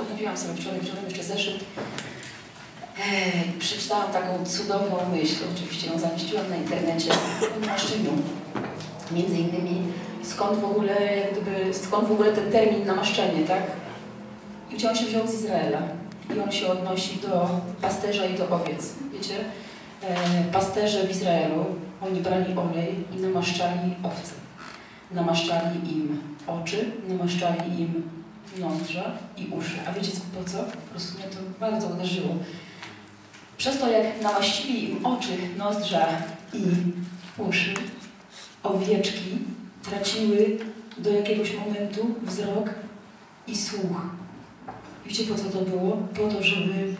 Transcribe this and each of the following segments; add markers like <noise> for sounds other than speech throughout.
odnowiłam sobie wczoraj wieczorem jeszcze zeszyt. Ej, przeczytałam taką cudowną myśl, oczywiście ją zamieściłam na internecie o namaszczeniu. Między innymi skąd w ogóle, gdyby, skąd w ogóle ten termin namaszczenie, tak? I gdzie on się wziął z Izraela. I on się odnosi do pasterza i do owiec. Wiecie, e, pasterze w Izraelu, oni brali olej i namaszczali owce. Namaszczali im oczy, namaszczali im nozdrza i uszy. A wiecie po co? Po prostu mnie to bardzo uderzyło. Przez to, jak namaścili im oczy, nozdrza i uszy, owieczki traciły do jakiegoś momentu wzrok i słuch. Wiecie po co to było? Po to, żeby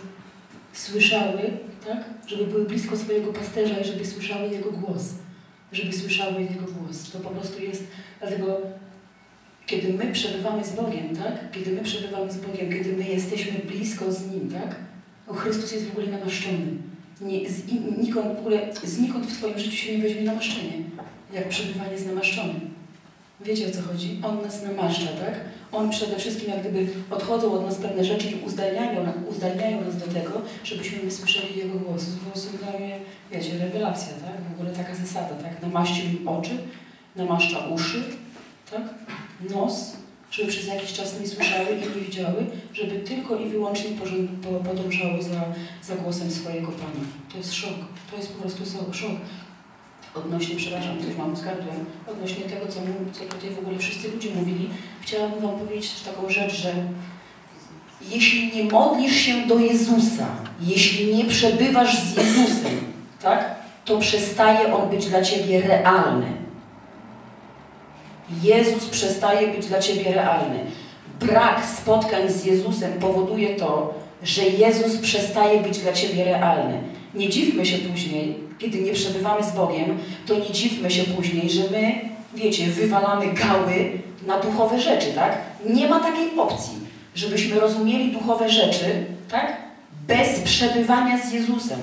słyszały, tak? Żeby były blisko swojego pasterza i żeby słyszały jego głos. Żeby słyszały jego głos. To po prostu jest, dlatego kiedy my przebywamy z Bogiem, tak? Kiedy my przebywamy z Bogiem, kiedy my jesteśmy blisko z Nim, tak? O Chrystus jest w ogóle namaszczony. Nie, z, w ogóle znikąd w Twoim życiu się nie weźmie namaszczenie, jak przebywanie z namaszczonym. Wiecie o co chodzi? On nas namaszcza, tak? On przede wszystkim jak gdyby odchodzą od nas pewne rzeczy i uzdalniają, uzdalniają nas do tego, żebyśmy my słyszeli Jego głos. Po prostu dla mnie, wiecie, rewelacja, tak? W ogóle taka zasada, tak? Namaścił im oczy, namaszcza uszy, tak? Nos, żeby przez jakiś czas nie słyszały i nie widziały, żeby tylko i wyłącznie podążały za, za głosem swojego Pana. To jest szok. To jest po prostu szok. Odnośnie, przepraszam, coś mam z gardłem, odnośnie tego, co, co tutaj w ogóle wszyscy ludzie mówili, chciałabym Wam powiedzieć taką rzecz, że jeśli nie modlisz się do Jezusa, jeśli nie przebywasz z Jezusem, tak, to przestaje On być dla Ciebie realny. Jezus przestaje być dla Ciebie realny. Brak spotkań z Jezusem powoduje to, że Jezus przestaje być dla Ciebie realny. Nie dziwmy się później, kiedy nie przebywamy z Bogiem, to nie dziwmy się później, że my, wiecie, wywalamy gały na duchowe rzeczy, tak? Nie ma takiej opcji, żebyśmy rozumieli duchowe rzeczy, tak? Bez przebywania z Jezusem.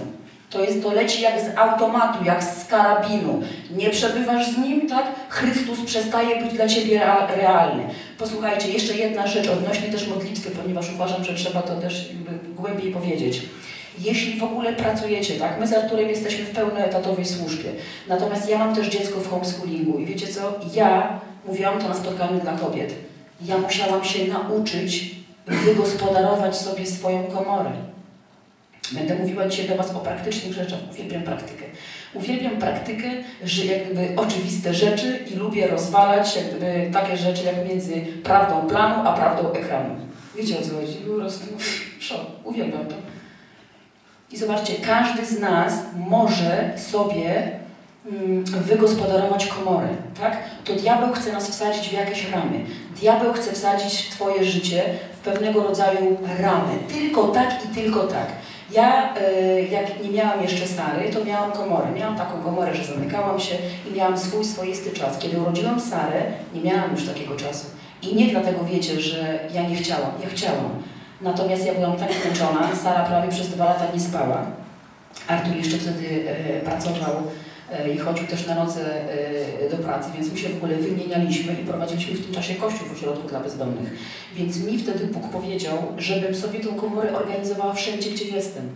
To jest, to leci jak z automatu, jak z karabinu. Nie przebywasz z Nim, tak? Chrystus przestaje być dla Ciebie realny. Posłuchajcie, jeszcze jedna rzecz odnośnie też modlitwy, ponieważ uważam, że trzeba to też głębiej powiedzieć. Jeśli w ogóle pracujecie, tak? My z Arturem jesteśmy w pełnoetatowej służbie. Natomiast ja mam też dziecko w homeschoolingu i wiecie co? Ja, mówiłam to na spotkaniu dla kobiet, ja musiałam się nauczyć wygospodarować sobie swoją komorę. Będę mówiła dzisiaj do Was o praktycznych rzeczach. Uwielbiam praktykę. Uwielbiam praktykę, że jak gdyby oczywiste rzeczy i lubię rozwalać jak gdyby takie rzeczy jak między prawdą planu a prawdą ekranu. Wiecie o co chodzi? Po prostu szok. Uwielbiam to. I zobaczcie, każdy z nas może sobie mm, wygospodarować komory, tak? To diabeł chce nas wsadzić w jakieś ramy. Diabeł chce wsadzić Twoje życie w pewnego rodzaju ramy. Tylko tak i tylko tak. Ja, e, jak nie miałam jeszcze Sary, to miałam komorę. Miałam taką komorę, że zamykałam się i miałam swój swoisty czas. Kiedy urodziłam Sarę, nie miałam już takiego czasu. I nie dlatego wiecie, że ja nie chciałam. Ja chciałam. Natomiast ja byłam tak zmęczona, Sara prawie przez dwa lata nie spała. Artur jeszcze wtedy e, pracował i chodził też na noce e, do pracy, więc my się w ogóle wymienialiśmy i prowadziliśmy w tym czasie kościół w ośrodku dla bezdomnych. Więc mi wtedy Bóg powiedział, żebym sobie tą komorę organizowała wszędzie, gdzie jestem.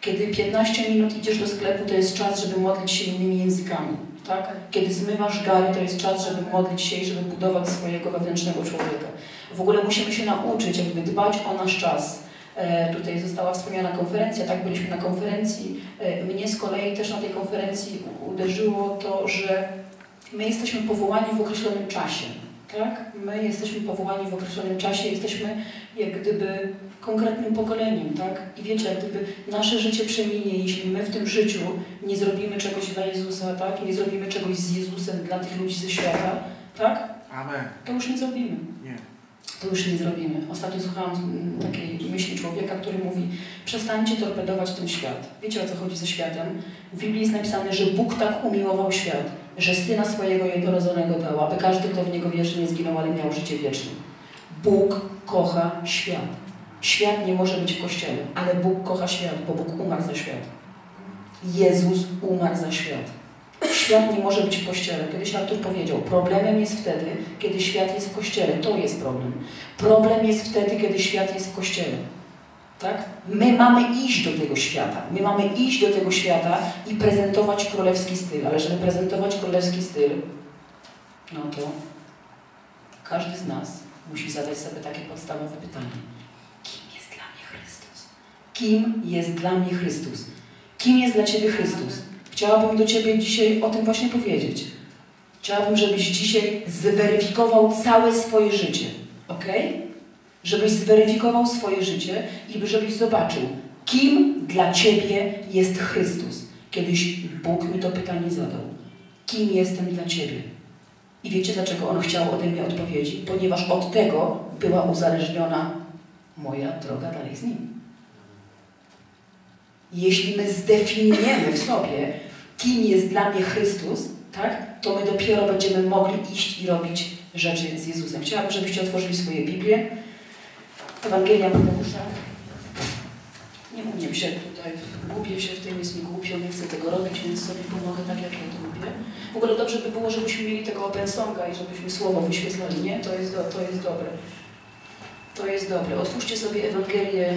Kiedy 15 minut idziesz do sklepu, to jest czas, żeby modlić się innymi językami. Tak? Kiedy zmywasz gary, to jest czas, żeby modlić się i żeby budować swojego wewnętrznego człowieka. W ogóle musimy się nauczyć, jakby dbać o nasz czas. E, tutaj została wspomniana konferencja, tak byliśmy na konferencji. E, mnie z kolei też na tej konferencji uderzyło to, że my jesteśmy powołani w określonym czasie. Tak? My jesteśmy powołani w określonym czasie, jesteśmy jak gdyby konkretnym pokoleniem, tak? I wiecie, jak gdyby nasze życie przeminie, jeśli my w tym życiu nie zrobimy czegoś dla Jezusa, tak? Nie zrobimy czegoś z Jezusem dla tych ludzi ze świata, tak? Amen. To już nie zrobimy. Nie. To już nie zrobimy. Ostatnio słuchałam takiej myśli człowieka, który mówi przestańcie torpedować ten świat. Wiecie o co chodzi ze światem? W Biblii jest napisane, że Bóg tak umiłował świat, że Syna swojego jednorodzonego dał, aby każdy, kto w Niego wierzy, nie zginął, ale miał życie wieczne. Bóg kocha świat. Świat nie może być w Kościele, ale Bóg kocha świat, bo Bóg umarł za świat. Jezus umarł za świat. Świat nie może być w kościele. Kiedyś Artur powiedział, problemem jest wtedy, kiedy świat jest w kościele. To jest problem. Problem jest wtedy, kiedy świat jest w kościele. Tak? My mamy iść do tego świata. My mamy iść do tego świata i prezentować królewski styl. Ale żeby prezentować królewski styl, no to każdy z nas musi zadać sobie takie podstawowe pytanie. Kim jest dla mnie Chrystus? Kim jest dla mnie Chrystus? Kim jest dla Ciebie Chrystus? Chciałabym do Ciebie dzisiaj o tym właśnie powiedzieć. Chciałabym, żebyś dzisiaj zweryfikował całe swoje życie. Ok? Żebyś zweryfikował swoje życie i żebyś zobaczył, kim dla Ciebie jest Chrystus. Kiedyś Bóg mi to pytanie zadał. Kim jestem dla Ciebie? I wiecie, dlaczego On chciał ode mnie odpowiedzi? Ponieważ od tego była uzależniona moja droga dalej z Nim. Jeśli my zdefiniujemy w sobie, kim jest dla mnie Chrystus, tak, to my dopiero będziemy mogli iść i robić rzeczy z Jezusem. Chciałabym, żebyście otworzyli swoje Biblię. Ewangelia Mateusza. Nie umiem się tutaj, gubię się w tym, jest mi głupio, nie chcę tego robić, więc sobie pomogę tak, jak ja to lubię. W ogóle dobrze by było, żebyśmy mieli tego open songa i żebyśmy słowo wyświetlali, nie? To jest, do, to jest dobre. To jest dobre. Otwórzcie sobie Ewangelię,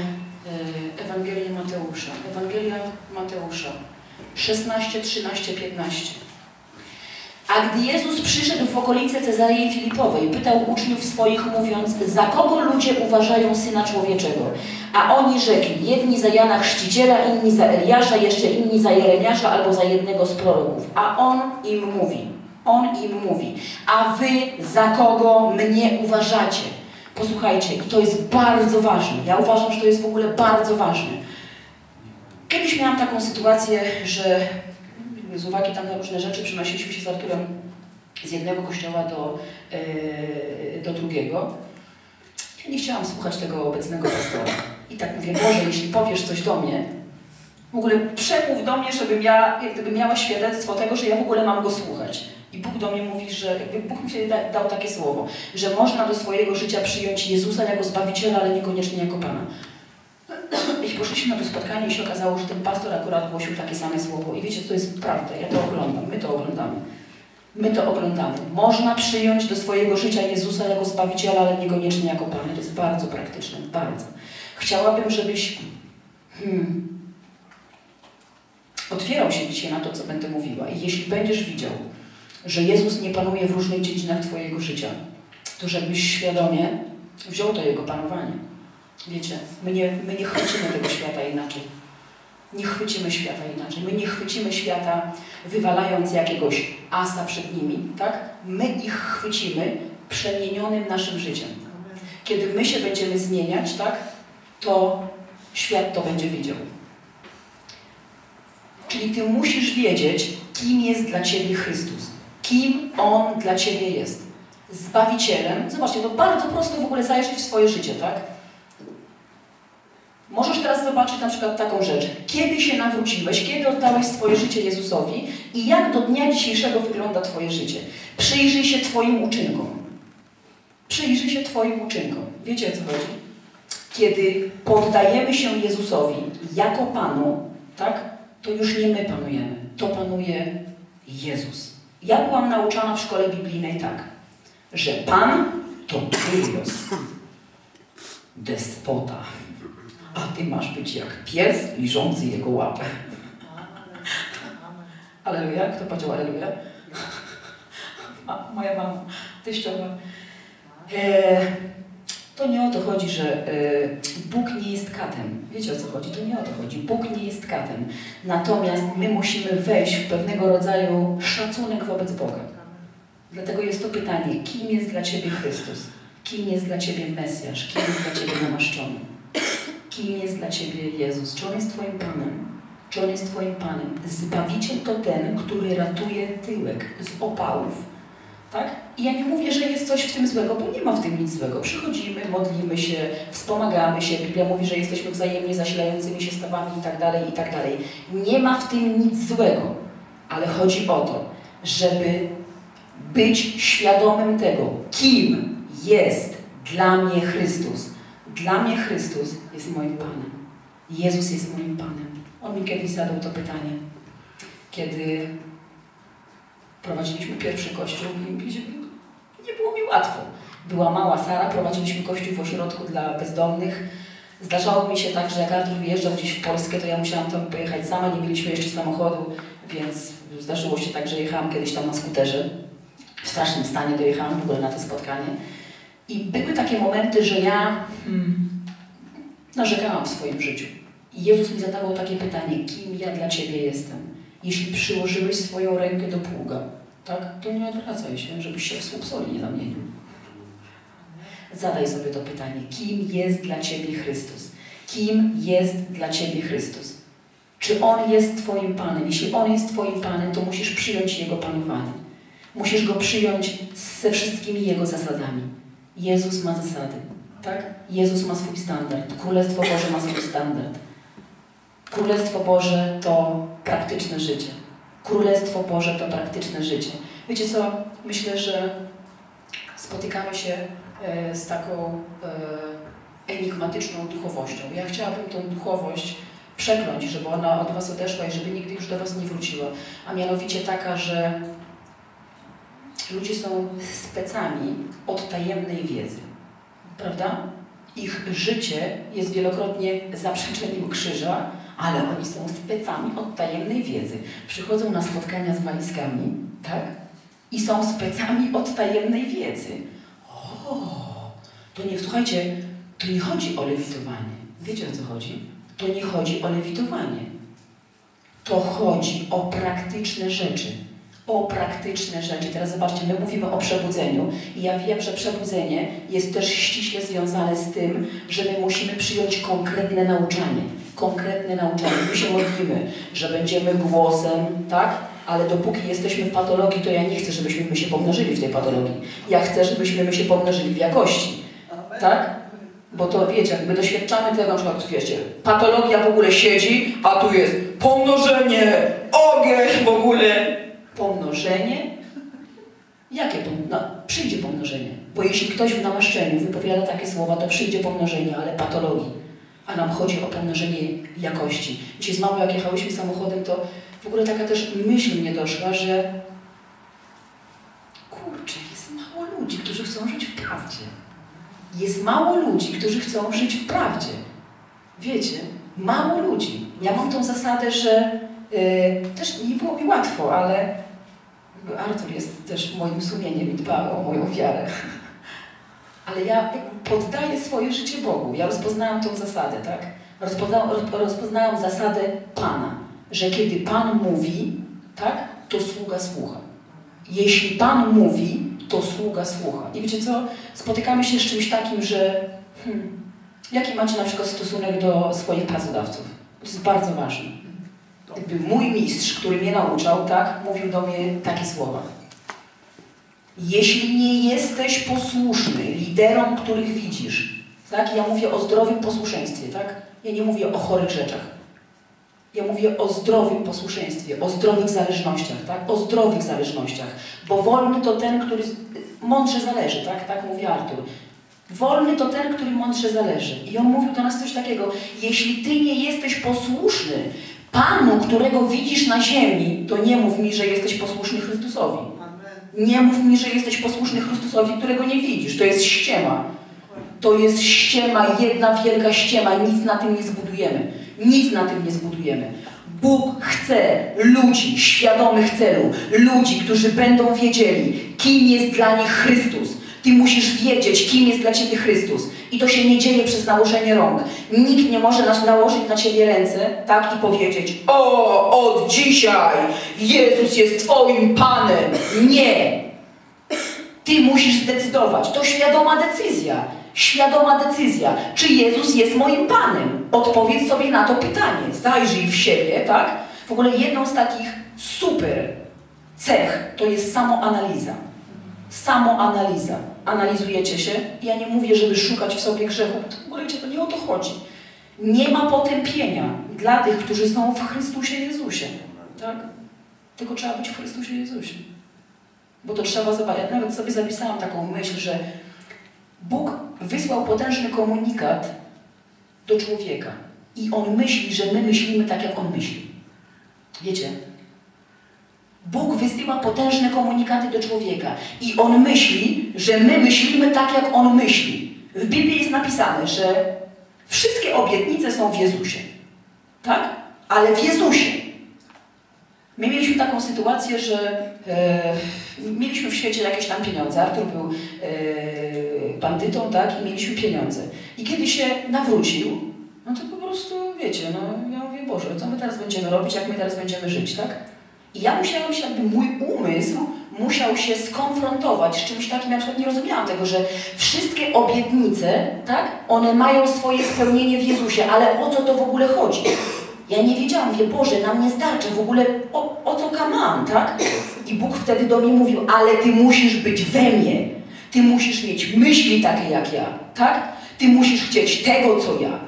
e, Ewangelię Mateusza. Ewangelia Mateusza. 16, 13, 15. A gdy Jezus przyszedł w okolice Cezarei Filipowej, pytał uczniów swoich, mówiąc, za kogo ludzie uważają Syna Człowieczego? A oni rzekli, jedni za Jana Chrzciciela, inni za Eliasza, jeszcze inni za Jeremiasza albo za jednego z proroków. A On im mówi, On im mówi, a wy za kogo mnie uważacie? Posłuchajcie, i to jest bardzo ważne. Ja uważam, że to jest w ogóle bardzo ważne. Kiedyś miałam taką sytuację, że z uwagi tam na różne rzeczy przenosiliśmy się z Arturem z jednego kościoła do, yy, do drugiego. Ja nie chciałam słuchać tego obecnego pastora. I tak mówię, Boże, jeśli powiesz coś do mnie, w ogóle przemów do mnie, żebym ja jak miała świadectwo tego, że ja w ogóle mam go słuchać. I Bóg do mnie mówi, że jakby Bóg mi się da, dał takie słowo, że można do swojego życia przyjąć Jezusa jako Zbawiciela, ale niekoniecznie jako Pana. I poszliśmy na to spotkanie i się okazało, że ten pastor akurat głosił takie same słowo. I wiecie, to jest prawda, ja to oglądam, my to oglądamy. My to oglądamy. Można przyjąć do swojego życia Jezusa jako Zbawiciela, ale niekoniecznie jako Pana. To jest bardzo praktyczne, bardzo. Chciałabym, żebyś hmm, otwierał się dzisiaj na to, co będę mówiła. I jeśli będziesz widział, że Jezus nie panuje w różnych dziedzinach Twojego życia, to żebyś świadomie wziął to Jego panowanie. Wiecie, my nie, my nie chwycimy tego świata inaczej. Nie chwycimy świata inaczej. My nie chwycimy świata wywalając jakiegoś asa przed nimi, tak? My ich chwycimy przemienionym naszym życiem. Kiedy my się będziemy zmieniać, tak? To świat to będzie widział. Czyli Ty musisz wiedzieć, kim jest dla Ciebie Chrystus. Kim On dla Ciebie jest. Zbawicielem. Zobaczcie, to bardzo prosto w ogóle zajrzeć w swoje życie, tak? Możesz teraz zobaczyć na przykład taką rzecz. Kiedy się nawróciłeś, kiedy oddałeś swoje życie Jezusowi i jak do dnia dzisiejszego wygląda Twoje życie. Przyjrzyj się Twoim uczynkom. Przyjrzyj się Twoim uczynkom. Wiecie o co chodzi? Kiedy poddajemy się Jezusowi jako Panu, tak, to już nie my panujemy. To panuje Jezus. Ja byłam nauczana w szkole biblijnej tak, że Pan to Kyrios, despota a ty masz być jak pies liżący jego łapę. Aleluja. Kto powiedział aleluja? A, moja mama, teściowa. E, to nie o to chodzi, że e, Bóg nie jest katem. Wiecie o co chodzi? To nie o to chodzi. Bóg nie jest katem. Natomiast my musimy wejść w pewnego rodzaju szacunek wobec Boga. Dlatego jest to pytanie, kim jest dla Ciebie Chrystus? Kim jest dla Ciebie Mesjasz? Kim jest dla Ciebie namaszczony? Kim jest dla Ciebie Jezus, czy On jest Twoim Panem, czy On jest Twoim Panem. Zbawiciel to ten, który ratuje tyłek z opałów. Tak? I ja nie mówię, że jest coś w tym złego, bo nie ma w tym nic złego. Przychodzimy, modlimy się, wspomagamy się. Biblia mówi, że jesteśmy wzajemnie zasilającymi się stawami i tak dalej, i tak dalej. Nie ma w tym nic złego, ale chodzi o to, żeby być świadomym tego, kim jest dla mnie Chrystus dla mnie Chrystus jest moim Panem. Jezus jest moim Panem. On mi kiedyś zadał to pytanie, kiedy Prowadziliśmy pierwszy kościół nie było mi łatwo. Była mała Sara, prowadziliśmy kościół w ośrodku dla bezdomnych. Zdarzało mi się tak, że jak Artur wyjeżdżał gdzieś w Polskę, to ja musiałam tam pojechać sama, nie mieliśmy jeszcze samochodu, więc zdarzyło się tak, że jechałam kiedyś tam na skuterze. W strasznym stanie dojechałam w ogóle na to spotkanie. I były takie momenty, że ja hmm, narzekałam w swoim życiu. I Jezus mi zadawał takie pytanie, kim ja dla Ciebie jestem? Jeśli przyłożyłeś swoją rękę do pługa, tak, to nie odwracaj się, żebyś się w słup soli nie zamienił. Zadaj sobie to pytanie, kim jest dla Ciebie Chrystus? Kim jest dla Ciebie Chrystus? Czy On jest Twoim Panem? Jeśli On jest Twoim Panem, to musisz przyjąć Jego panowanie. Musisz Go przyjąć ze wszystkimi Jego zasadami. Jezus ma zasady, tak? Jezus ma swój standard. Królestwo Boże ma swój standard. Królestwo Boże to praktyczne życie. Królestwo Boże to praktyczne życie. Wiecie co? Myślę, że spotykamy się e, z taką e, enigmatyczną duchowością. Ja chciałabym tą duchowość przekląć, żeby ona od Was odeszła i żeby nigdy już do Was nie wróciła. A mianowicie taka, że ludzie są specami od tajemnej wiedzy. Prawda? Ich życie jest wielokrotnie zaprzeczeniem krzyża, ale oni są specami od tajemnej wiedzy. Przychodzą na spotkania z walizkami, tak? I są specami od tajemnej wiedzy. O, to nie, słuchajcie, to nie chodzi o lewitowanie. Wiecie o co chodzi? To nie chodzi o lewitowanie. To chodzi o praktyczne rzeczy. O praktyczne rzeczy. Teraz zobaczcie, my mówimy o przebudzeniu i ja wiem, że przebudzenie jest też ściśle związane z tym, że my musimy przyjąć konkretne nauczanie konkretne nauczanie. My się modlimy, że będziemy głosem, tak? Ale dopóki jesteśmy w patologii, to ja nie chcę, żebyśmy my się pomnożyli w tej patologii. Ja chcę, żebyśmy my się pomnożyli w jakości. Tak? Bo to wiecie, my doświadczamy tego, na przykład, wiecie, patologia w ogóle siedzi, a tu jest pomnożenie, ogień w ogóle. Pomnożenie? Jakie to? No, przyjdzie pomnożenie. Bo jeśli ktoś w namaszczeniu wypowiada takie słowa, to przyjdzie pomnożenie, ale patologii a nam chodzi o pomnożenie jakości. Dzisiaj z mamą, jak jechałyśmy samochodem, to w ogóle taka też myśl mnie doszła, że kurczę, jest mało ludzi, którzy chcą żyć w prawdzie. Jest mało ludzi, którzy chcą żyć w prawdzie. Wiecie, mało ludzi. Ja mam tą zasadę, że yy, też nie było mi łatwo, ale Artur jest też moim sumieniem i dba o moją wiarę <laughs> ale ja poddaję swoje życie Bogu. Ja rozpoznałam tą zasadę, tak? Rozpoznałam, rozpoznałam zasadę Pana, że kiedy Pan mówi, tak, to sługa słucha. Jeśli Pan mówi, to sługa słucha. I wiecie co? Spotykamy się z czymś takim, że hmm, jaki macie na przykład stosunek do swoich pracodawców? To jest bardzo ważne. Jakby mój mistrz, który mnie nauczał, tak, mówił do mnie takie słowa. Jeśli nie jesteś posłuszny liderom, których widzisz, tak? Ja mówię o zdrowym posłuszeństwie, tak? Ja nie mówię o chorych rzeczach. Ja mówię o zdrowym posłuszeństwie, o zdrowych zależnościach, tak? O zdrowych zależnościach. Bo wolny to ten, który mądrze zależy, tak? Tak mówi Artur. Wolny to ten, który mądrze zależy. I on mówił do nas coś takiego. Jeśli ty nie jesteś posłuszny Panu, którego widzisz na ziemi, to nie mów mi, że jesteś posłuszny Chrystusowi. Nie mów mi, że jesteś posłuszny Chrystusowi, którego nie widzisz. To jest ściema. To jest ściema, jedna wielka ściema. Nic na tym nie zbudujemy. Nic na tym nie zbudujemy. Bóg chce ludzi świadomych celu, ludzi, którzy będą wiedzieli, kim jest dla nich Chrystus. Ty musisz wiedzieć, kim jest dla Ciebie Chrystus. I to się nie dzieje przez nałożenie rąk. Nikt nie może nałożyć na Ciebie ręce, tak, i powiedzieć o, od dzisiaj Jezus jest Twoim Panem. Nie. Ty musisz zdecydować. To świadoma decyzja. Świadoma decyzja. Czy Jezus jest moim Panem? Odpowiedz sobie na to pytanie. Zajrzyj w siebie, tak? W ogóle jedną z takich super cech to jest samoanaliza. Samoanaliza analizujecie się. Ja nie mówię, żeby szukać w sobie grzechu. W ogóle to nie o to chodzi. Nie ma potępienia dla tych, którzy są w Chrystusie Jezusie. Tak? Tylko trzeba być w Chrystusie Jezusie. Bo to trzeba zobaczyć. Ja nawet sobie zapisałam taką myśl, że Bóg wysłał potężny komunikat do człowieka. I on myśli, że my myślimy tak, jak on myśli. Wiecie? Bóg wysyła potężne komunikaty do człowieka i on myśli, że my myślimy tak, jak on myśli. W Biblii jest napisane, że wszystkie obietnice są w Jezusie. Tak? Ale w Jezusie. My mieliśmy taką sytuację, że e, mieliśmy w świecie jakieś tam pieniądze. Artur był e, bandytą, tak? I mieliśmy pieniądze. I kiedy się nawrócił, no to po prostu, wiecie, no ja mówię, Boże, co my teraz będziemy robić, jak my teraz będziemy żyć, tak? I ja musiałam się, jakby mój umysł musiał się skonfrontować z czymś takim, na przykład nie rozumiałam tego, że wszystkie obietnice, tak, one mają swoje spełnienie w Jezusie, ale o co to w ogóle chodzi? Ja nie wiedziałam, wie Boże, nam nie starczy w ogóle, o, o co kaman, tak? I Bóg wtedy do mnie mówił, ale Ty musisz być we mnie. Ty musisz mieć myśli takie jak ja, tak? Ty musisz chcieć tego, co ja,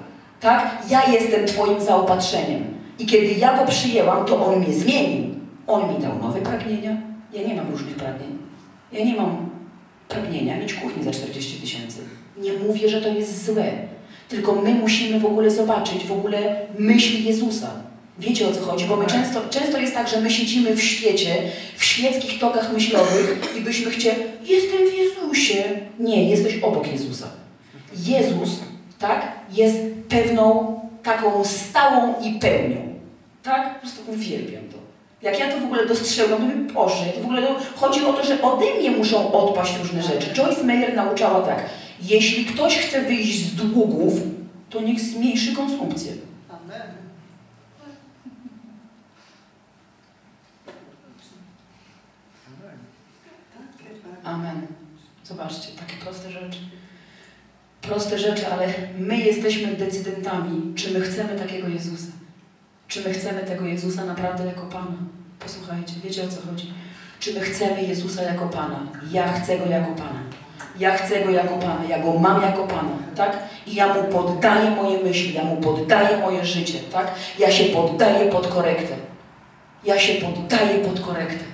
tak? Ja jestem Twoim zaopatrzeniem. I kiedy ja go przyjęłam, to On mnie zmienił. On mi dał nowe pragnienia. Ja nie mam różnych pragnień. Ja nie mam pragnienia mieć kuchnię za 40 tysięcy. Nie mówię, że to jest złe. Tylko my musimy w ogóle zobaczyć w ogóle myśl Jezusa. Wiecie o co chodzi? Bo my często, często jest tak, że my siedzimy w świecie, w świeckich tokach myślowych i byśmy chcieli, jestem w Jezusie. Nie, jesteś obok Jezusa. Jezus, tak, jest pewną taką stałą i pełnią. Tak? Po prostu uwielbiam to. Jak ja to w ogóle dostrzegam, to mówię, Boże, to w ogóle to chodzi o to, że ode mnie muszą odpaść różne rzeczy. Joyce Meyer nauczała tak, jeśli ktoś chce wyjść z długów, to niech zmniejszy konsumpcję. Amen. Amen. Zobaczcie, takie proste rzeczy. Proste rzeczy, ale my jesteśmy decydentami, czy my chcemy takiego Jezusa. Czy my chcemy tego Jezusa naprawdę jako Pana. Posłuchajcie, wiecie o co chodzi? Czy my chcemy Jezusa jako Pana? Ja chcę Go jako Pana. Ja chcę Go jako Pana, ja Go mam jako Pana, tak? I ja Mu poddaję moje myśli, ja Mu poddaję moje życie, tak? Ja się poddaję pod korektę. Ja się poddaję pod korektę.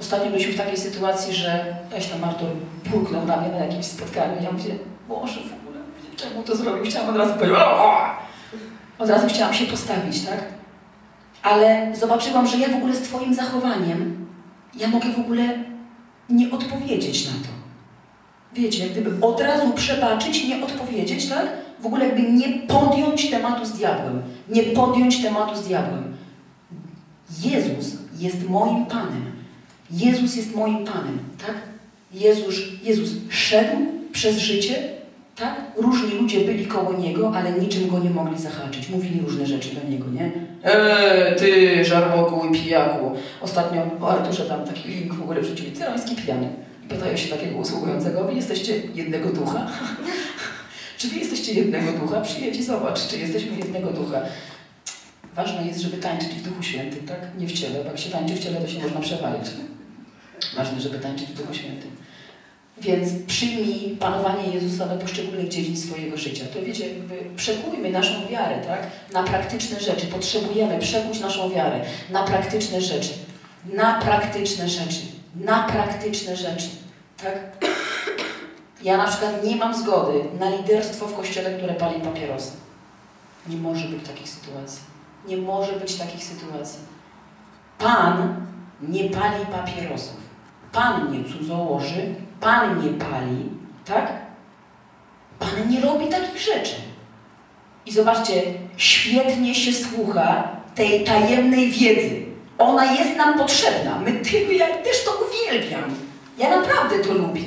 Ostatnio byliśmy w takiej sytuacji, że weź tam Artur burknął na mnie na jakimś spotkaniu. Ja mówię, Boże, w ogóle, czemu to zrobił? Chciałam od razu powiedzieć! Od razu chciałam się postawić, tak? Ale zobaczyłam, że ja w ogóle z Twoim zachowaniem, ja mogę w ogóle nie odpowiedzieć na to. Wiecie, gdyby od razu przebaczyć, nie odpowiedzieć, tak? W ogóle jakby nie podjąć tematu z diabłem. Nie podjąć tematu z diabłem. Jezus jest moim Panem. Jezus jest moim Panem, tak? Jezus, Jezus szedł przez życie, tak? Różni ludzie byli koło Niego, ale niczym Go nie mogli zahaczyć. Mówili różne rzeczy do Niego, nie? Eee, ty, żarłoku i pijaku. Ostatnio o Arturze tam taki link w ogóle wrzucili, cyrański pijany. Pytają się takiego usługującego, wy jesteście jednego ducha? <laughs> czy wy jesteście jednego ducha? Przyjedź i zobacz, czy jesteśmy jednego ducha. Ważne jest, żeby tańczyć w Duchu Świętym, tak? Nie w ciele, bo jak się tańczy w ciele, to się można przewalić. Ważne, żeby tańczyć w Duchu Świętym. Więc przyjmij panowanie Jezusa do poszczególnych dziedzin swojego życia. To wiecie, jakby przekujmy naszą wiarę, tak? Na praktyczne rzeczy. Potrzebujemy przekuć naszą wiarę na praktyczne rzeczy. Na praktyczne rzeczy. Na praktyczne rzeczy. Tak? Ja na przykład nie mam zgody na liderstwo w kościele, które pali papierosy. Nie może być takich sytuacji. Nie może być takich sytuacji. Pan nie pali papierosów. Pan nie cudzołoży, Pan nie pali, tak? Pan nie robi takich rzeczy. I zobaczcie, świetnie się słucha tej tajemnej wiedzy. Ona jest nam potrzebna. My tymi, ja też to uwielbiam. Ja naprawdę to lubię.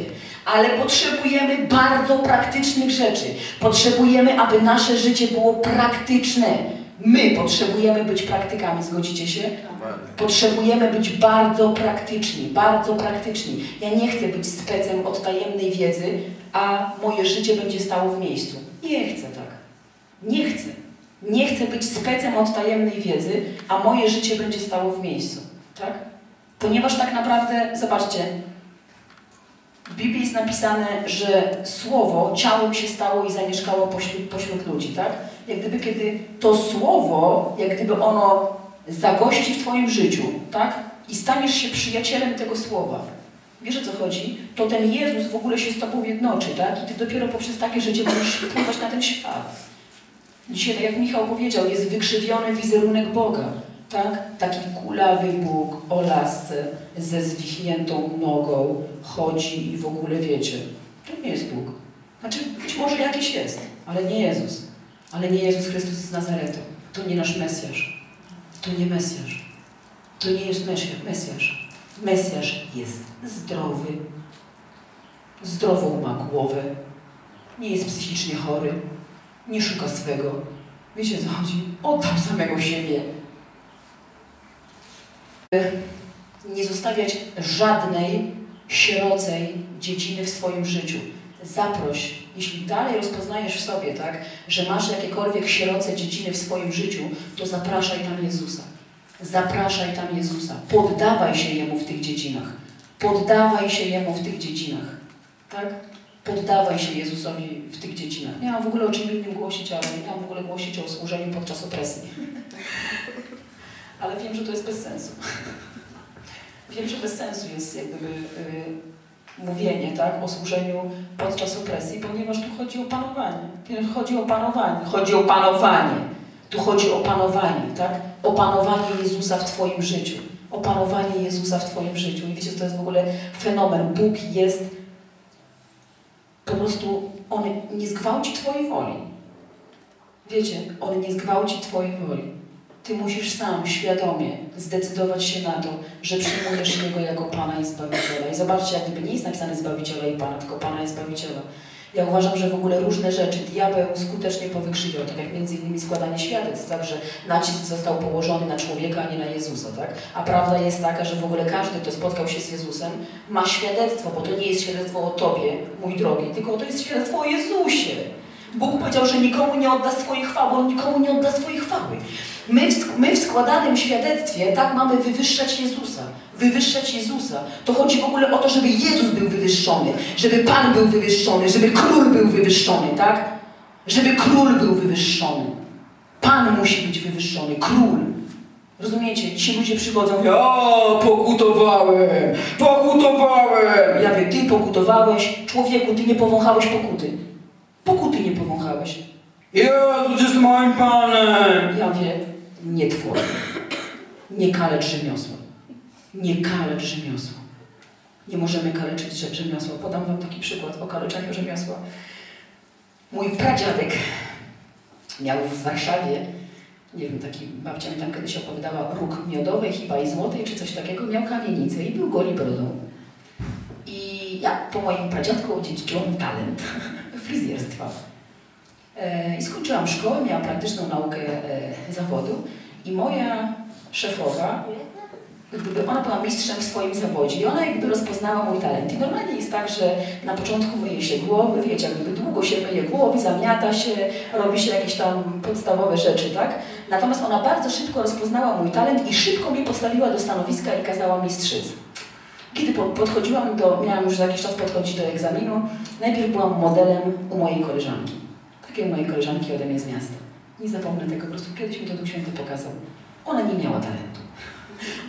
Ale potrzebujemy bardzo praktycznych rzeczy. Potrzebujemy, aby nasze życie było praktyczne. My potrzebujemy być praktykami, zgodzicie się? Potrzebujemy być bardzo praktyczni, bardzo praktyczni. Ja nie chcę być specem od tajemnej wiedzy, a moje życie będzie stało w miejscu. Nie chcę tak. Nie chcę. Nie chcę być specem od tajemnej wiedzy, a moje życie będzie stało w miejscu. Tak? Ponieważ tak naprawdę, zobaczcie, w Biblii jest napisane, że Słowo ciałem się stało i zamieszkało pośród, pośród ludzi, tak? Jak gdyby kiedy to Słowo, jak gdyby ono zagości w Twoim życiu, tak? I staniesz się przyjacielem tego Słowa. Wiesz o co chodzi? To ten Jezus w ogóle się z Tobą jednoczy, tak? I Ty dopiero poprzez takie życie możesz wpływać na ten świat. Dzisiaj, tak jak Michał powiedział, jest wykrzywiony wizerunek Boga. tak? Taki kulawy Bóg o lasce ze zwichniętą nogą chodzi i w ogóle wiecie, to nie jest Bóg. Znaczy, być może jakiś jest, ale nie Jezus. Ale nie Jezus Chrystus z Nazaretu. To nie nasz Mesjasz. To nie Mesjasz. To nie jest Mesjasz. Mesjasz jest zdrowy. Zdrową ma głowę. Nie jest psychicznie chory. Nie szuka swego. Wiecie co chodzi? Oddał samego siebie. Nie zostawiać żadnej sierocej dziedziny w swoim życiu. Zaproś, jeśli dalej rozpoznajesz w sobie, tak, że masz jakiekolwiek sieroce dziedziny w swoim życiu, to zapraszaj tam Jezusa. Zapraszaj tam Jezusa. Poddawaj się Jemu w tych dziedzinach. Poddawaj się Jemu w tych dziedzinach. Tak? Poddawaj się Jezusowi w tych dziedzinach. Miałam w ogóle o czym innym głosić, ale nie miałam w ogóle głosić o służeniu podczas opresji. ale wiem, że to jest bez sensu. wiem, że bez sensu jest jakby yy, mówienie tak, o służeniu podczas opresji, ponieważ tu chodzi o panowanie. Chodzi o panowanie. Chodzi o panowanie. Tu chodzi o panowanie, tak? Opanowanie Jezusa w Twoim życiu. Opanowanie Jezusa w Twoim życiu. I wiecie, to jest w ogóle fenomen. Bóg jest po prostu, On nie zgwałci Twojej woli. Wiecie, On nie zgwałci Twojej woli. Ty musisz sam, świadomie zdecydować się na to, że przyjmujesz Niego jako Pana i Zbawiciela. I zobaczcie, jak gdyby nie jest napisane Zbawiciela i Pana, tylko Pana i Zbawiciela. Ja uważam, że w ogóle różne rzeczy diabeł skutecznie powykrzywiał, tak jak między innymi składanie świadectw, tak, że nacisk został położony na człowieka, a nie na Jezusa, tak? A prawda jest taka, że w ogóle każdy, kto spotkał się z Jezusem, ma świadectwo, bo to nie jest świadectwo o Tobie, mój drogi, tylko to jest świadectwo o Jezusie. Bóg powiedział, że nikomu nie odda swojej chwały, On nikomu nie odda swojej chwały. My w, my w składanym świadectwie tak mamy wywyższać Jezusa. Wywyższać Jezusa. To chodzi w ogóle o to, żeby Jezus był wywyższony, żeby Pan był wywyższony, żeby Król był wywyższony, tak? Żeby Król był wywyższony. Pan musi być wywyższony, Król. Rozumiecie? Ci ludzie przychodzą, mówią, o, pokutowałem, pokutowałem. Ja wiem, ty pokutowałeś, człowieku, ty nie powąchałeś pokuty. Pokuty nie powąchałeś. Jezus jest moim Panem. Ja wiem, nie twoje. Nie kalecz rzemiosła. Nie kalecz rzemiosła. Nie możemy kaleczyć rzemiosła. Podam wam taki przykład o kaleczaniu rzemiosła. Mój pradziadek miał w Warszawie, nie wiem, taki babcia mi tam kiedyś opowiadała, róg miodowej, chyba i złotej, czy coś takiego, miał kamienicę i był goli brodą. I ja po moim pradziadku odziedziczyłam talent <laughs> fryzjerstwa. E, I skończyłam szkołę, miałam praktyczną naukę e, zawodu i moja szefowa, gdyby ona była mistrzem w swoim zawodzie i ona jakby rozpoznała mój talent. I normalnie jest tak, że na początku myje się głowy, wiecie, jakby długo się myje głowy, zamiata się, robi się jakieś tam podstawowe rzeczy, tak? Natomiast ona bardzo szybko rozpoznała mój talent i szybko mnie postawiła do stanowiska i kazała mi strzyc. Kiedy podchodziłam do, miałam już za jakiś czas podchodzić do egzaminu, najpierw byłam modelem u mojej koleżanki. Takiej mojej koleżanki ode mnie z miasta. Nie zapomnę tego, po prostu kiedyś mi to Duch Święty pokazał. Ona nie miała talentu.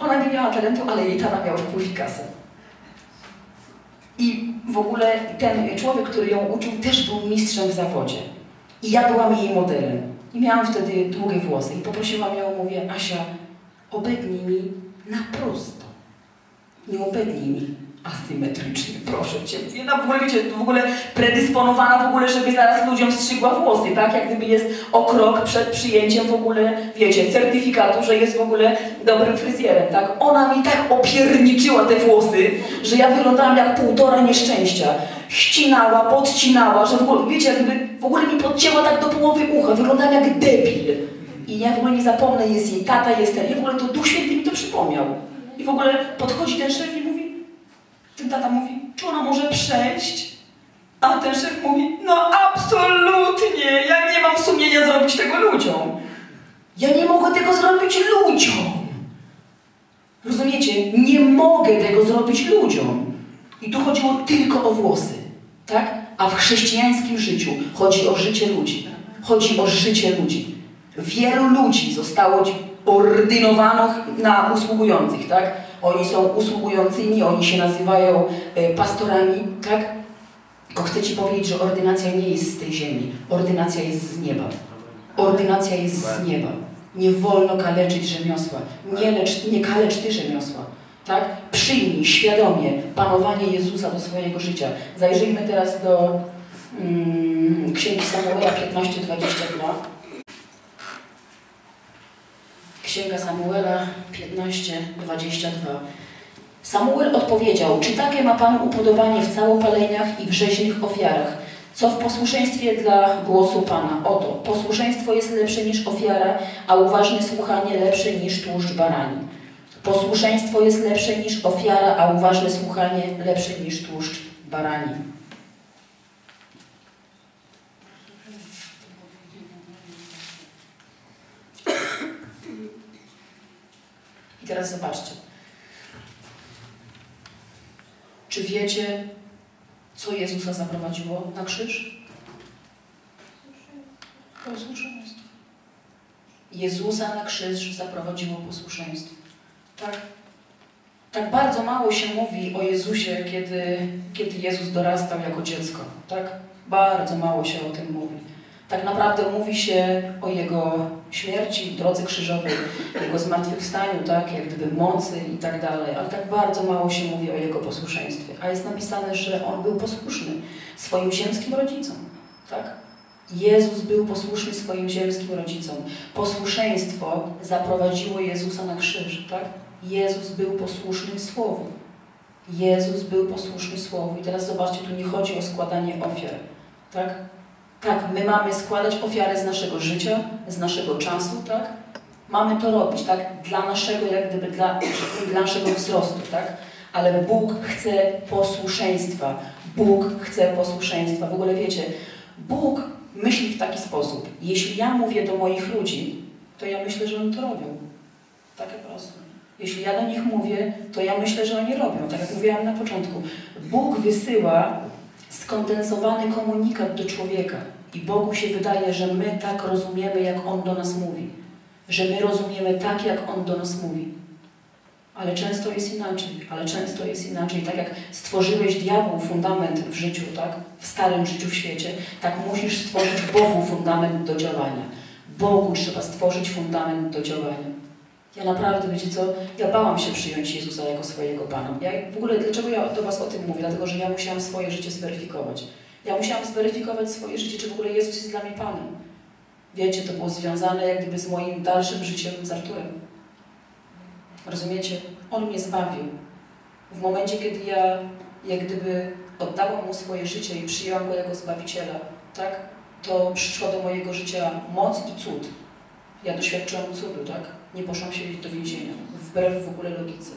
Ona nie miała talentu, ale jej tata miał wpływ i kasę. I w ogóle ten człowiek, który ją uczył, też był mistrzem w zawodzie. I ja byłam jej modelem. I miałam wtedy długie włosy. I poprosiłam ją, mówię, Asia, obetnij mi na prosto. Nie obetnij mi asymetrycznie, proszę Cię. No w ogóle, wiecie, w ogóle predysponowana w ogóle, żeby zaraz ludziom strzygła włosy, tak? Jak gdyby jest o krok przed przyjęciem w ogóle, wiecie, certyfikatu, że jest w ogóle dobrym fryzjerem, tak? Ona mi tak opierniczyła te włosy, że ja wyglądałam jak półtora nieszczęścia. Ścinała, podcinała, że w ogóle, wiecie, jakby w ogóle mi podcięła tak do połowy ucha, wyglądałam jak debil. I ja w ogóle nie zapomnę, jest jej tata, jest ten, i w ogóle to Duch Święty mi to przypomniał. I w ogóle podchodzi ten szef i mówi, ten tata mówi, czy ona może przejść? A ten szef mówi, no absolutnie, ja nie mam sumienia zrobić tego ludziom. Ja nie mogę tego zrobić ludziom. Rozumiecie? Nie mogę tego zrobić ludziom. I tu chodziło tylko o włosy, tak? A w chrześcijańskim życiu chodzi o życie ludzi. Chodzi o życie ludzi. Wielu ludzi zostało ordynowanych na usługujących, tak? Oni są usługującymi, oni się nazywają e, pastorami, tak? Tylko chcę Ci powiedzieć, że ordynacja nie jest z tej ziemi. Ordynacja jest z nieba. Ordynacja jest z nieba. Nie wolno kaleczyć rzemiosła. Nie, lecz, nie kalecz ty rzemiosła. Tak? Przyjmij świadomie panowanie Jezusa do swojego życia. Zajrzyjmy teraz do mm, Księgi Samuela 15:22. Księga Samuela 15:22. Samuel odpowiedział, czy takie ma Pan upodobanie w całopaleniach i w rzeźnych ofiarach, co w posłuszeństwie dla głosu Pana. Oto, posłuszeństwo jest lepsze niż ofiara, a uważne słuchanie lepsze niż tłuszcz barani. Posłuszeństwo jest lepsze niż ofiara, a uważne słuchanie lepsze niż tłuszcz barani. I teraz zobaczcie. Czy wiecie, co Jezusa zaprowadziło na krzyż? Posłuszeństwo. Jezusa na krzyż zaprowadziło posłuszeństwo. Tak? Tak bardzo mało się mówi o Jezusie, kiedy, kiedy Jezus dorastał jako dziecko. Tak? Bardzo mało się o tym mówi. Tak naprawdę mówi się o Jego śmierci, drodze krzyżowej, Jego zmartwychwstaniu, tak? jak gdyby mocy i tak dalej, ale tak bardzo mało się mówi o Jego posłuszeństwie. A jest napisane, że On był posłuszny swoim ziemskim rodzicom. Tak? Jezus był posłuszny swoim ziemskim rodzicom. Posłuszeństwo zaprowadziło Jezusa na krzyż. Tak? Jezus był posłuszny Słowu. Jezus był posłuszny Słowu. I teraz zobaczcie, tu nie chodzi o składanie ofiar. Tak? Tak, my mamy składać ofiarę z naszego życia, z naszego czasu, tak? Mamy to robić, tak? Dla naszego, jak gdyby, dla, dla naszego wzrostu, tak? Ale Bóg chce posłuszeństwa. Bóg chce posłuszeństwa. W ogóle wiecie, Bóg myśli w taki sposób. Jeśli ja mówię do moich ludzi, to ja myślę, że oni to robią. Takie proste. Jeśli ja do nich mówię, to ja myślę, że oni robią. Tak jak mówiłam na początku. Bóg wysyła skondensowany komunikat do człowieka. I Bogu się wydaje, że my tak rozumiemy, jak On do nas mówi. Że my rozumiemy tak, jak On do nas mówi. Ale często jest inaczej, ale często jest inaczej. Tak jak stworzyłeś diabłu fundament w życiu, tak? W starym życiu w świecie, tak musisz stworzyć Bogu fundament do działania. Bogu trzeba stworzyć fundament do działania. Ja naprawdę, wiecie co, ja bałam się przyjąć Jezusa jako swojego Pana. Ja w ogóle, dlaczego ja do Was o tym mówię? Dlatego, że ja musiałam swoje życie zweryfikować. Ja musiałam zweryfikować swoje życie, czy w ogóle Jezus jest dla mnie Panem. Wiecie, to było związane jak gdyby z moim dalszym życiem z Arturem. Rozumiecie? On mnie zbawił. W momencie, kiedy ja jak gdyby oddałam Mu swoje życie i przyjęłam Go jako Zbawiciela, tak? To przyszła do mojego życia moc i cud. Ja doświadczyłam cudu, tak? Nie poszłam siedzieć do więzienia, wbrew w ogóle logice.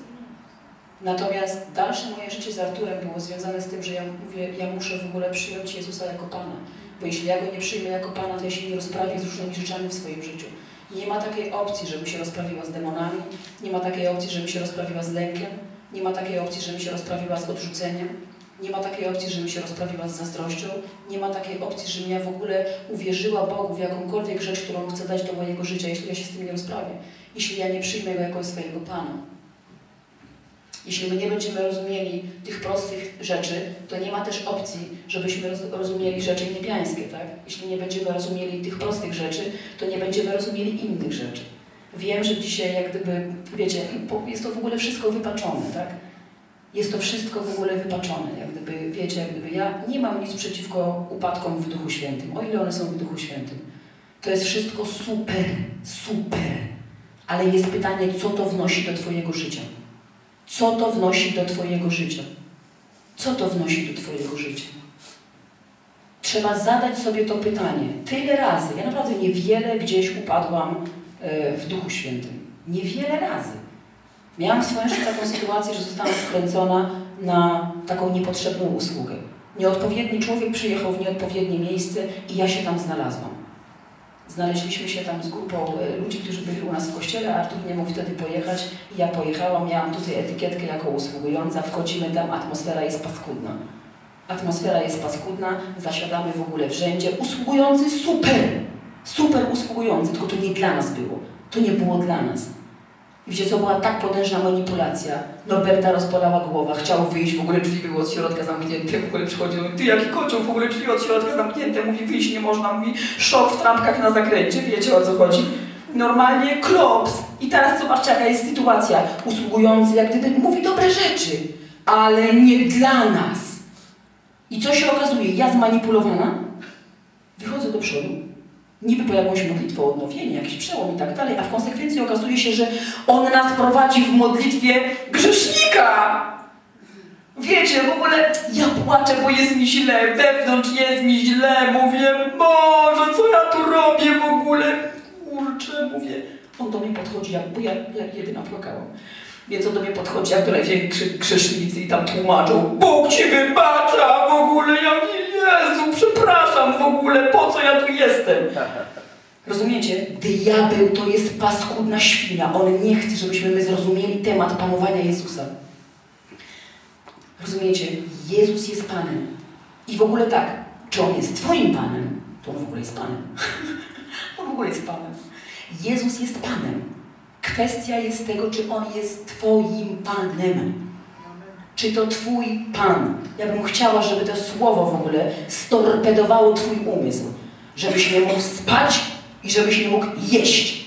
Natomiast dalsze moje życie z Arturem było związane z tym, że ja mówię, ja muszę w ogóle przyjąć Jezusa jako Pana. Bo jeśli ja Go nie przyjmę jako Pana, to ja się nie rozprawię z różnymi rzeczami w swoim życiu. Nie ma takiej opcji, żebym się rozprawiła z demonami, nie ma takiej opcji, żebym się rozprawiła z lękiem, nie ma takiej opcji, żebym się rozprawiła z odrzuceniem, nie ma takiej opcji, żebym się rozprawiła z zazdrością, nie ma takiej opcji, żebym ja w ogóle uwierzyła Bogu w jakąkolwiek rzecz, którą chce dać do mojego życia, jeśli ja się z tym nie rozprawię, jeśli ja nie przyjmę Go jako swojego Pana. Jeśli my nie będziemy rozumieli tych prostych rzeczy, to nie ma też opcji, żebyśmy rozumieli rzeczy niebiańskie, tak? Jeśli nie będziemy rozumieli tych prostych rzeczy, to nie będziemy rozumieli innych rzeczy. Wiem, że dzisiaj jak gdyby, wiecie, jest to w ogóle wszystko wypaczone, tak? Jest to wszystko w ogóle wypaczone, jak gdyby, wiecie, jak gdyby ja nie mam nic przeciwko upadkom w Duchu Świętym, o ile one są w Duchu Świętym. To jest wszystko super, super. Ale jest pytanie, co to wnosi do Twojego życia? Co to wnosi do Twojego życia? Co to wnosi do Twojego życia? Trzeba zadać sobie to pytanie. Tyle razy, ja naprawdę niewiele gdzieś upadłam e, w Duchu Świętym. Niewiele razy. Miałam w swoim życiu taką sytuację, że zostałam wkręcona na taką niepotrzebną usługę. Nieodpowiedni człowiek przyjechał w nieodpowiednie miejsce i ja się tam znalazłam. Znaleźliśmy się tam z grupą e, ludzi, którzy byli u nas w kościele. Artur nie mógł wtedy pojechać. Ja pojechałam, miałam tutaj etykietkę jako usługująca. Wchodzimy tam, atmosfera jest paskudna. Atmosfera jest paskudna, zasiadamy w ogóle w rzędzie. Usługujący super, super usługujący, tylko to nie dla nas było. To nie było dla nas. Wiecie co, była tak potężna manipulacja. Norberta rozbolała głowa, chciał wyjść, w ogóle drzwi były od środka zamknięte, w ogóle przychodzi ty jaki kocioł, w ogóle drzwi od środka zamknięte, mówi wyjść nie można, mówi szok w trampkach na zakręcie, wiecie o co chodzi. Normalnie klops. I teraz zobaczcie, jaka jest sytuacja. Usługujący jak gdyby mówi dobre rzeczy, ale nie dla nas. I co się okazuje? Ja zmanipulowana wychodzę do przodu, niby po jakąś modlitwę o odnowienie, jakiś przełom i tak dalej, a w konsekwencji okazuje się, że on nas prowadzi w modlitwie grzesznika. Wiecie, w ogóle ja płaczę, bo jest mi źle, wewnątrz jest mi źle, mówię, Boże, co ja tu robię w ogóle? Kurczę, mówię. On do mnie podchodzi, jak, bo ja, ja jedyna płakałam. Więc on do mnie podchodzi, jak do największych grzesznicy i tam tłumaczą, Bóg Ci wybacza w ogóle, ja mówię, Jezu, przepraszam w ogóle, po co ja tu jestem? <laughs> Rozumiecie? Diabeł to jest paskudna świna. On nie chce, żebyśmy my zrozumieli temat panowania Jezusa. Rozumiecie? Jezus jest Panem. I w ogóle tak, czy On jest Twoim Panem, to On w ogóle jest Panem. <laughs> on w ogóle jest Panem. Jezus jest Panem. Kwestia jest tego, czy On jest Twoim Panem. Czy to Twój Pan? Ja bym chciała, żeby to słowo w ogóle storpedowało Twój umysł. Żebyś nie mógł spać i żebyś nie mógł jeść.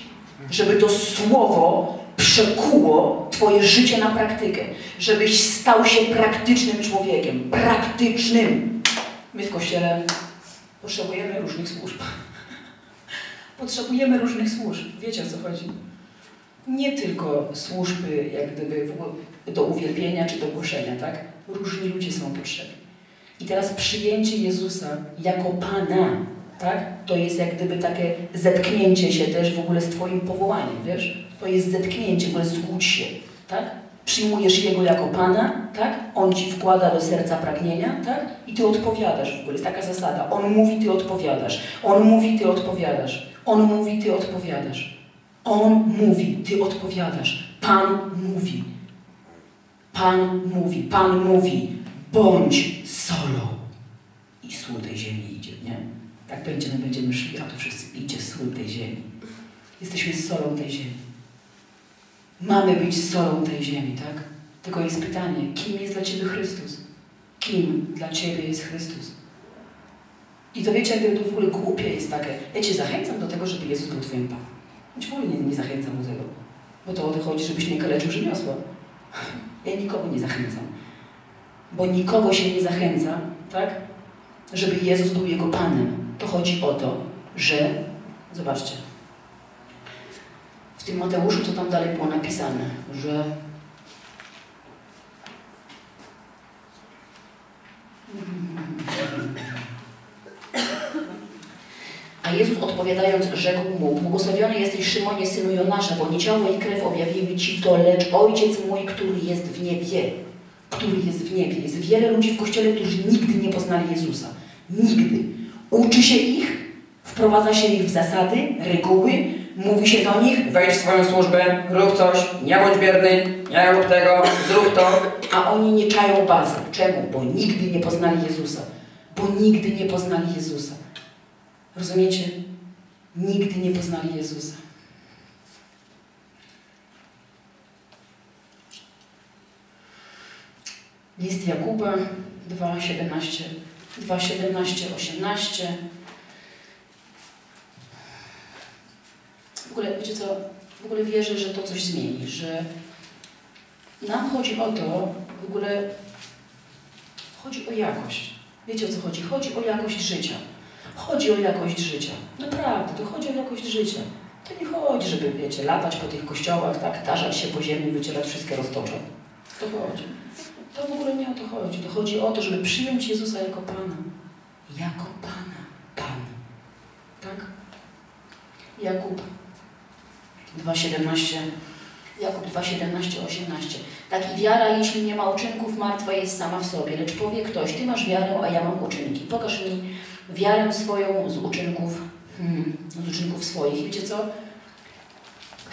Żeby to słowo przekuło Twoje życie na praktykę. Żebyś stał się praktycznym człowiekiem. Praktycznym. My w Kościele potrzebujemy różnych służb. <laughs> Potrzebujemy różnych służb. Wiecie o co chodzi? Nie tylko służby jak gdyby do uwielbienia czy do głoszenia, tak? Różni ludzie są potrzebni. I teraz przyjęcie Jezusa jako Pana, tak? To jest jak gdyby takie zetknięcie się też w ogóle z Twoim powołaniem, wiesz? To jest zetknięcie, w ogóle zgódź się, tak? Przyjmujesz Jego jako Pana, tak? On Ci wkłada do serca pragnienia, tak? I Ty odpowiadasz w ogóle, jest taka zasada. On mówi, Ty odpowiadasz. On mówi, Ty odpowiadasz. On mówi, Ty odpowiadasz. On mówi, Ty odpowiadasz. Pan mówi. Pan mówi, Pan mówi, bądź solą. I sól tej ziemi idzie, nie? Tak będzie, my będziemy szli, a tu wszyscy idzie sól tej ziemi. Jesteśmy solą tej ziemi. Mamy być solą tej ziemi, tak? Tylko jest pytanie, kim jest dla Ciebie Chrystus? Kim dla Ciebie jest Chrystus? I to wiecie, jak to w ogóle głupie jest takie. Ja Cię zachęcam do tego, żeby Jezus był Twoim Panem. W ogóle nie, nie zachęcam do tego. Bo to o to chodzi, żebyś nie kaleczył rzemiosła. Ja nikogo nie zachęcam. Bo nikogo się nie zachęca, tak? Żeby Jezus był Jego Panem. To chodzi o to, że, zobaczcie, w tym Mateuszu, co tam dalej było napisane, że A Jezus odpowiadając rzekł mu, błogosławiony jesteś Szymonie, synu Jonasza, bo nie ciało i krew objawiły Ci to, lecz Ojciec mój, który jest w niebie. Który jest w niebie. Jest wiele ludzi w Kościele, którzy nigdy nie poznali Jezusa. Nigdy. Uczy się ich, wprowadza się ich w zasady, reguły, mówi się do nich, wejdź w swoją służbę, rób coś, nie bądź bierny, nie rób tego, zrób to. A oni nie czają bazy. Czemu? Bo nigdy nie poznali Jezusa. Bo nigdy nie poznali Jezusa. Rozumiecie? Nigdy nie poznali Jezusa. List Jakuba 2,17, 2,17, 18. W ogóle, wiecie co, w ogóle wierzę, że to coś zmieni, że nam chodzi o to, w ogóle chodzi o jakość. Wiecie o co chodzi? Chodzi o jakość życia. Chodzi o jakość życia. Naprawdę, to chodzi o jakość życia. To nie chodzi, żeby, wiecie, latać po tych kościołach, tak, tarzać się po ziemi, wycierać wszystkie roztocze. To chodzi. To w ogóle nie o to chodzi. To chodzi o to, żeby przyjąć Jezusa jako Pana. Jako Pana. Pan. Tak? Jakub 2,17 Jakub 2,17, 18. Tak i wiara, jeśli nie ma uczynków, martwa jest sama w sobie. Lecz powie ktoś, Ty masz wiarę, a ja mam uczynki. Pokaż mi wiarę swoją z uczynków, hmm, z uczynków swoich. Wiecie co?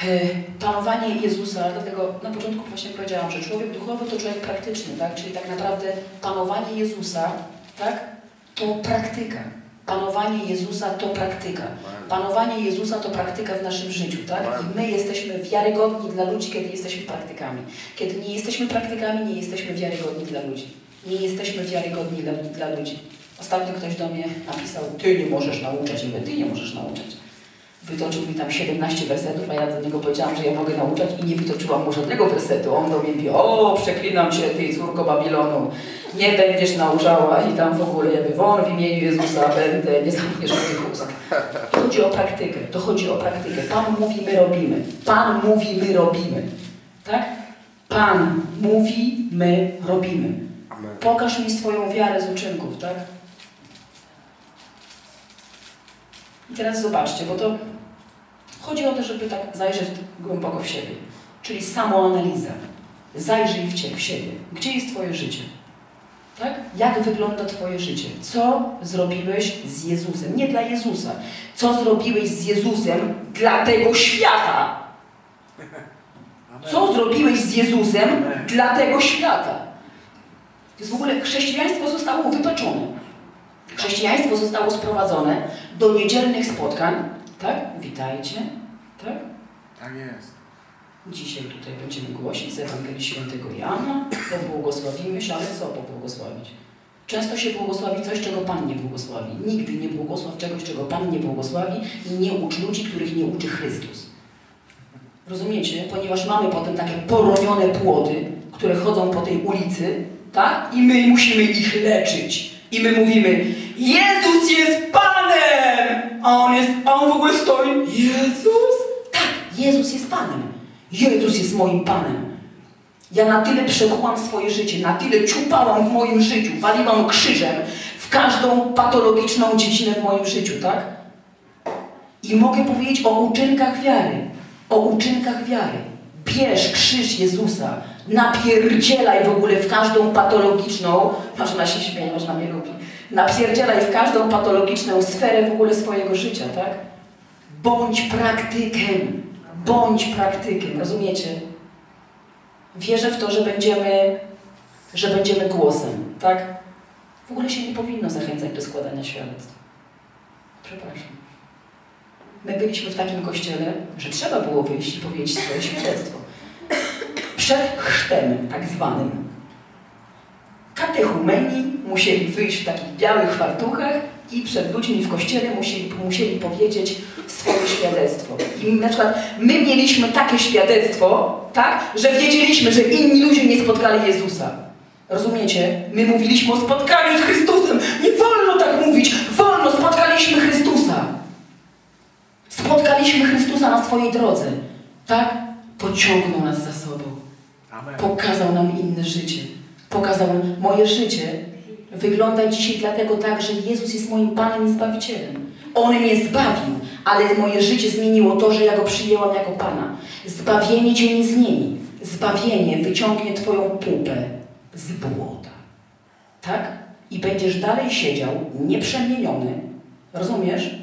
E, panowanie Jezusa, dlatego na początku właśnie powiedziałam, że człowiek duchowy to człowiek praktyczny, tak? Czyli tak naprawdę panowanie Jezusa, tak? To praktyka. Panowanie Jezusa to praktyka. Panowanie Jezusa to praktyka w naszym życiu, tak? I my jesteśmy wiarygodni dla ludzi, kiedy jesteśmy praktykami. Kiedy nie jesteśmy praktykami, nie jesteśmy wiarygodni dla ludzi. Nie jesteśmy wiarygodni dla, dla ludzi. Ostatnio ktoś do mnie napisał, ty nie możesz nauczać, i my, ty nie możesz nauczać. Wytoczył mi tam 17 wersetów, a ja do niego powiedziałam, że ja mogę nauczać i nie wytoczyłam mu żadnego wersetu. On do mnie mówi, o, przeklinam cię, ty córko Babilonu, nie będziesz nauczała i tam w ogóle, jakby won w imieniu Jezusa będę, nie zamkniesz moich ust. To chodzi o praktykę, to chodzi o praktykę. Pan mówi, my robimy. Pan mówi, my robimy. Tak? Pan mówi, my robimy. Pokaż mi swoją wiarę z uczynków, tak? I teraz zobaczcie, bo to chodzi o to, żeby tak zajrzeć głęboko w siebie. Czyli samoanaliza. Zajrzyj w, cie, w siebie. Gdzie jest Twoje życie? Tak? Jak wygląda Twoje życie? Co zrobiłeś z Jezusem? Nie dla Jezusa. Co zrobiłeś z Jezusem dla tego świata? Co zrobiłeś z Jezusem dla tego świata? Jest w ogóle chrześcijaństwo zostało wypaczone. Chrześcijaństwo zostało sprowadzone do niedzielnych spotkań, tak? Witajcie, tak? Tak jest. Dzisiaj tutaj będziemy głosić z Ewangelii Świętego Jana, pobłogosławimy się, ale co pobłogosławić? Często się błogosławi coś, czego Pan nie błogosławi. Nigdy nie błogosław czegoś, czego Pan nie błogosławi i nie ucz ludzi, których nie uczy Chrystus. Rozumiecie? Ponieważ mamy potem takie poronione płody, które chodzą po tej ulicy, tak? I my musimy ich leczyć. I my mówimy, Jezus jest Panem! A on jest, a on w ogóle stoi, Jezus? Tak, Jezus jest Panem. Jezus jest moim Panem. Ja na tyle przekułam swoje życie, na tyle ciupałam w moim życiu, waliłam krzyżem w każdą patologiczną dziedzinę w moim życiu, tak? I mogę powiedzieć o uczynkach wiary. O uczynkach wiary. Bierz krzyż Jezusa, napierdzielaj w ogóle w każdą patologiczną, można się śmieje, można mnie lubi, napierdzielaj w każdą patologiczną sferę w ogóle swojego życia, tak? Bądź praktykiem, bądź praktykiem, rozumiecie? Wierzę w to, że będziemy, że będziemy głosem, tak? W ogóle się nie powinno zachęcać do składania świadectw. Przepraszam. My byliśmy w takim kościele, że trzeba było wyjść i powiedzieć swoje świadectwo. Przed chrztem tak zwanym. Katechumeni musieli wyjść w takich białych fartuchach i przed ludźmi w kościele musieli, musieli powiedzieć swoje świadectwo. I na przykład my mieliśmy takie świadectwo, tak, że wiedzieliśmy, że inni ludzie nie spotkali Jezusa. Rozumiecie? My mówiliśmy o spotkaniu z Chrystusem. Nie wolno tak mówić. Wolno, spotkaliśmy Chrystusa. Spotkaliśmy Chrystusa na swojej drodze. Tak? Pociągnął nas za sobą. Pokazał nam inne życie. Pokazał nam moje życie. Wygląda dzisiaj dlatego tak, że Jezus jest moim Panem i Zbawicielem. On mnie zbawił, ale moje życie zmieniło to, że ja Go przyjęłam jako Pana. Zbawienie Cię nie zmieni. Zbawienie wyciągnie Twoją pupę z błota. Tak? I będziesz dalej siedział, nieprzemieniony. Rozumiesz?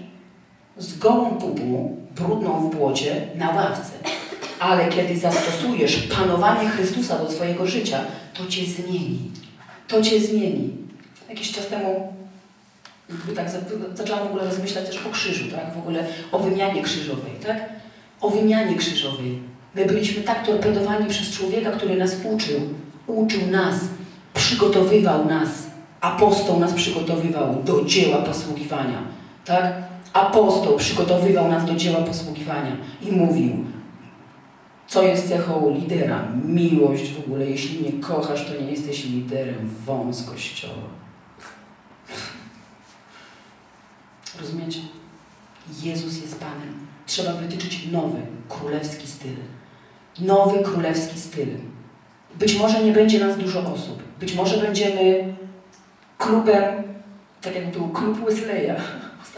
z gołą pupą, brudną w błocie, na ławce. Ale kiedy zastosujesz panowanie Chrystusa do swojego życia, to cię zmieni. To cię zmieni. Jakiś czas temu tak za- zaczęłam w ogóle rozmyślać też o krzyżu, tak? W ogóle o wymianie krzyżowej, tak? O wymianie krzyżowej. My byliśmy tak torpedowani przez człowieka, który nas uczył. Uczył nas, przygotowywał nas. Apostoł nas przygotowywał do dzieła posługiwania, tak? Apostoł przygotowywał nas do dzieła posługiwania i mówił, co jest cechą lidera? Miłość w ogóle. Jeśli nie kochasz, to nie jesteś liderem. Wąs kościoła. Rozumiecie? Jezus jest Panem. Trzeba wytyczyć nowy, królewski styl. Nowy, królewski styl. Być może nie będzie nas dużo osób. Być może będziemy klubem, tak jak był klub Wesleya.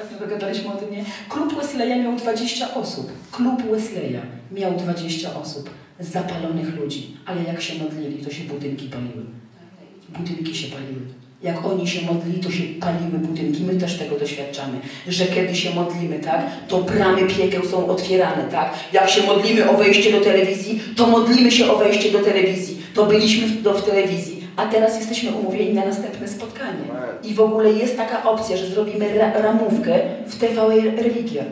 Ostatnio dogadaliśmy o tym, nie? Klub Wesleya miał 20 osób. Klub Wesleya miał 20 osób. Zapalonych ludzi. Ale jak się modlili, to się budynki paliły. Budynki się paliły. Jak oni się modlili, to się paliły budynki. My też tego doświadczamy, że kiedy się modlimy, tak, to bramy piekieł są otwierane, tak. Jak się modlimy o wejście do telewizji, to modlimy się o wejście do telewizji. To byliśmy w, do, w telewizji, a teraz jesteśmy umówieni na następne spotkanie. I w ogóle jest taka opcja, że zrobimy ra ramówkę w TV Religia.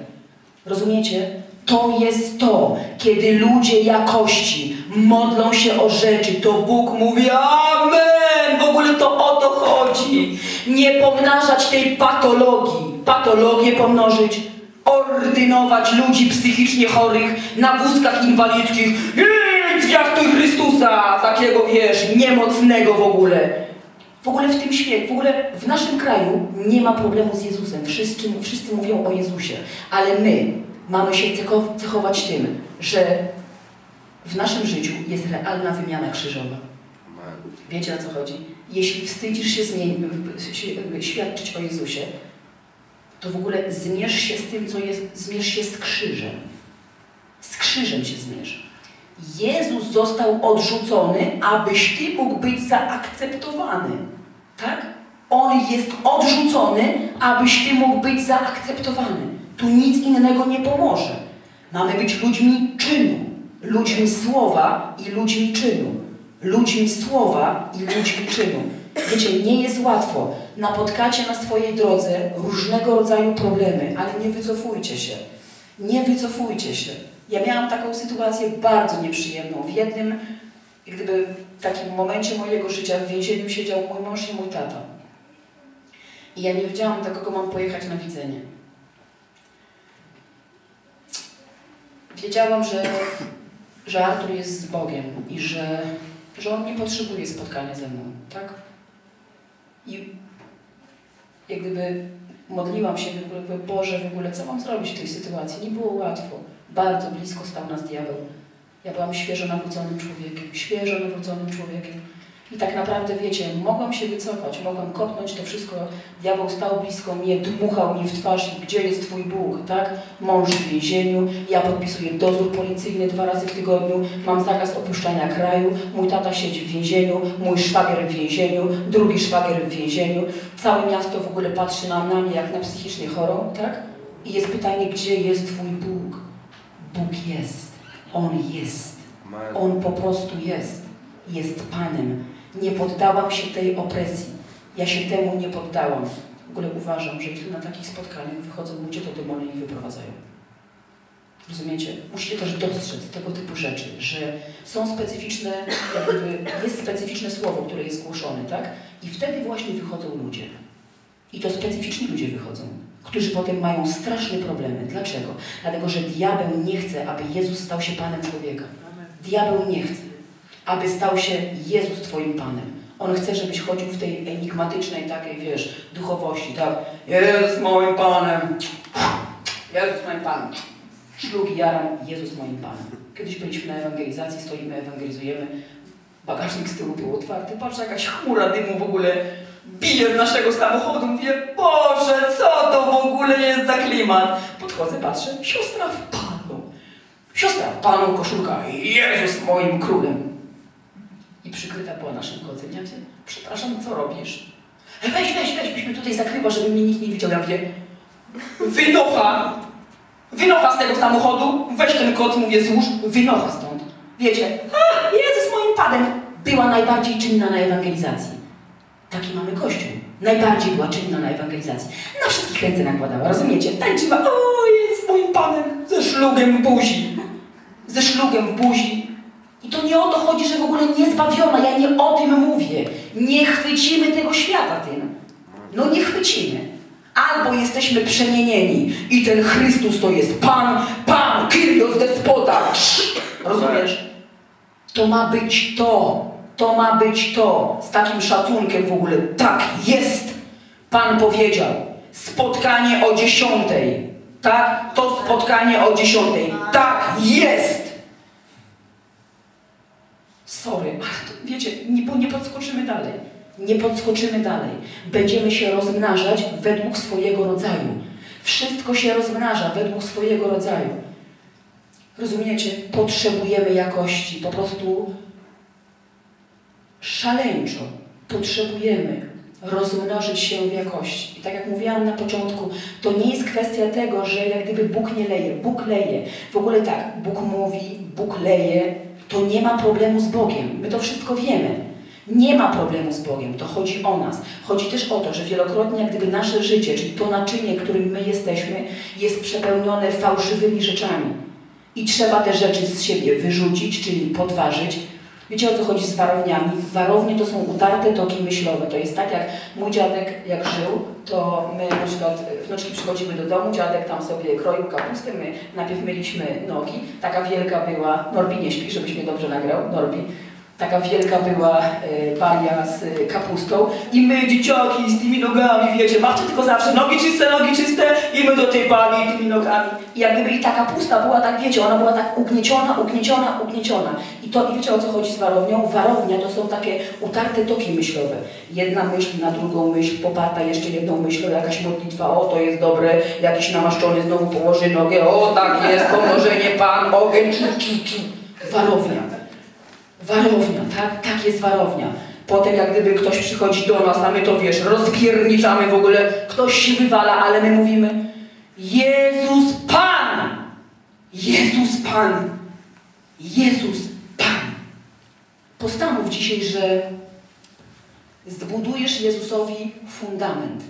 Rozumiecie? To jest to, kiedy ludzie jakości modlą się o rzeczy, to Bóg mówi Amen! W ogóle to o to chodzi. Nie pomnażać tej patologii. Patologię pomnożyć, ordynować ludzi psychicznie chorych na wózkach inwalidzkich. Zwiastuj Chrystusa, takiego wiesz, niemocnego w ogóle. W ogóle w tym świecie, w ogóle w naszym kraju nie ma problemu z Jezusem. Wszyscy, wszyscy mówią o Jezusie, ale my mamy się cechować tym, że w naszym życiu jest realna wymiana krzyżowa. Wiecie o co chodzi? Jeśli wstydzisz się świadczyć o Jezusie, to w ogóle zmierz się z tym, co jest, zmierz się z krzyżem. Z krzyżem się zmierz. Jezus został odrzucony, abyś Ty mógł być zaakceptowany. Tak? On jest odrzucony, abyś Ty mógł być zaakceptowany. Tu nic innego nie pomoże. Mamy być ludźmi czynu, ludźmi słowa i ludźmi czynu. Ludźmi słowa i ludźmi czynu. Wiecie, nie jest łatwo. Napotkacie na swojej drodze różnego rodzaju problemy, ale nie wycofujcie się. Nie wycofujcie się. Ja miałam taką sytuację bardzo nieprzyjemną. W jednym, gdyby takim momencie mojego życia w więzieniu siedział mój mąż i mój tata. I ja nie wiedziałam, do kogo mam pojechać na widzenie. Wiedziałam, że, że Artur jest z Bogiem i że, że on nie potrzebuje spotkania ze mną, tak? I jak gdyby modliłam się w ogóle, Boże, w ogóle co mam zrobić w tej sytuacji? Nie było łatwo. Bardzo blisko stał nas diabeł. Ja byłam świeżo nawróconym człowiekiem, świeżo nawróconym człowiekiem. I tak naprawdę, wiecie, mogłam się wycofać, mogłam kopnąć to wszystko. Diabeł stał blisko mnie, dmuchał mi w twarz, gdzie jest Twój Bóg, tak? Mąż w więzieniu, ja podpisuję dozór policyjny dwa razy w tygodniu, mam zakaz opuszczania kraju, mój tata siedzi w więzieniu, mój szwagier w więzieniu, drugi szwagier w więzieniu. Całe miasto w ogóle patrzy na mnie jak na psychicznie chorą, tak? I jest pytanie, gdzie jest Twój Bóg? Bóg jest. On jest. On po prostu jest. Jest Panem. Nie poddałam się tej opresji. Ja się temu nie poddałam. W ogóle uważam, że jeśli na takich spotkaniach wychodzą ludzie, to demony ich wyprowadzają. Rozumiecie? Musicie też dostrzec tego typu rzeczy, że są specyficzne, jakby jest specyficzne słowo, które jest głoszone, tak? I wtedy właśnie wychodzą ludzie. I to specyficzni ludzie wychodzą, którzy potem mają straszne problemy. Dlaczego? Dlatego, że diabeł nie chce, aby Jezus stał się Panem człowieka. Diabeł nie chce aby stał się Jezus Twoim Panem. On chce, żebyś chodził w tej enigmatycznej takiej, wiesz, duchowości, tak? Jezus moim Panem. Jezus moim Panem. Szlugi jaram, Jezus moim Panem. Kiedyś byliśmy na ewangelizacji, stoimy, ewangelizujemy. Bagażnik z tyłu był otwarty. Patrz, jakaś chmura dymu w ogóle bije z naszego samochodu. Mówię, Boże, co to w ogóle jest za klimat? Podchodzę, patrzę, siostra w Panu. Siostra w Panu, koszulka, Jezus moim królem i przykryta była naszym mówię, przepraszam, co robisz? Weź, weź, weź, byśmy tutaj zakryła, żeby mnie nikt nie widział. Ja mówię, wynocha, wynocha z tego samochodu, weź ten kot, mówię, złóż, wynocha stąd. Wiecie, Jezus moim padem była najbardziej czynna na ewangelizacji. Taki mamy kościół. Najbardziej była czynna na ewangelizacji. Na wszystkich ręce nakładała, rozumiecie? Tańczyła, o Jezus moim Panem, ze szlugiem w buzi. Ze szlugiem w buzi, i to nie o to chodzi, że w ogóle nie zbawiona. Ja nie o tym mówię. Nie chwycimy tego świata tym. No nie chwycimy. Albo jesteśmy przemienieni i ten Chrystus to jest Pan, Pan, Kyrios, Despota. Rozumiesz? To ma być to. To ma być to. Z takim szacunkiem w ogóle. Tak, jest. Pan powiedział. Spotkanie o dziesiątej. Tak? To spotkanie o dziesiątej. Tak, jest. Sorry, ale wiecie, nie, nie podskoczymy dalej. Nie podskoczymy dalej. Będziemy się rozmnażać według swojego rodzaju. Wszystko się rozmnaża według swojego rodzaju. Rozumiecie? Potrzebujemy jakości. Po prostu szaleńczo potrzebujemy rozmnożyć się w jakości. I tak jak mówiłam na początku, to nie jest kwestia tego, że jak gdyby Bóg nie leje. Bóg leje. W ogóle tak, Bóg mówi, Bóg leje, to nie ma problemu z Bogiem. My to wszystko wiemy. Nie ma problemu z Bogiem, to chodzi o nas. Chodzi też o to, że wielokrotnie jak gdyby nasze życie, czyli to naczynie, którym my jesteśmy, jest przepełnione fałszywymi rzeczami. I trzeba te rzeczy z siebie wyrzucić, czyli podważyć, Wiecie o co chodzi z warowniami? Warownie to są utarte toki myślowe. To jest tak jak mój dziadek jak żył, to my na przykład wnuczki przychodzimy do domu, dziadek tam sobie kroił kapustę, my najpierw myliśmy nogi, taka wielka była, Norbi nie śpi, żebyś mnie dobrze nagrał, Norbi, taka wielka była y, balia z y, kapustą i my dzieciaki z tymi nogami, wiecie, macie tylko zawsze nogi czyste, nogi czyste i my do tej bali tymi nogami. I jak gdyby i ta kapusta była tak, wiecie, ona była tak ugnieciona, ugnieciona, ugnieciona. I to, i wiecie o co chodzi z warownią? Warownia to są takie utarte toki myślowe. Jedna myśl na drugą myśl, poparta jeszcze jedną myślą, jakaś modlitwa, o to jest dobre, jakiś namaszczony znowu położy nogę, o tak jest, <laughs> pomożenie Pan, ogień, czu, czu, czu. Warownia. Warownia, tak? Tak jest warownia. Potem jak gdyby ktoś przychodzi do nas, a my to wiesz, rozpierniczamy w ogóle, ktoś się wywala, ale my mówimy Jezus Pan! Jezus Pan! Jezus Pan! Postanów dzisiaj, że zbudujesz Jezusowi fundament.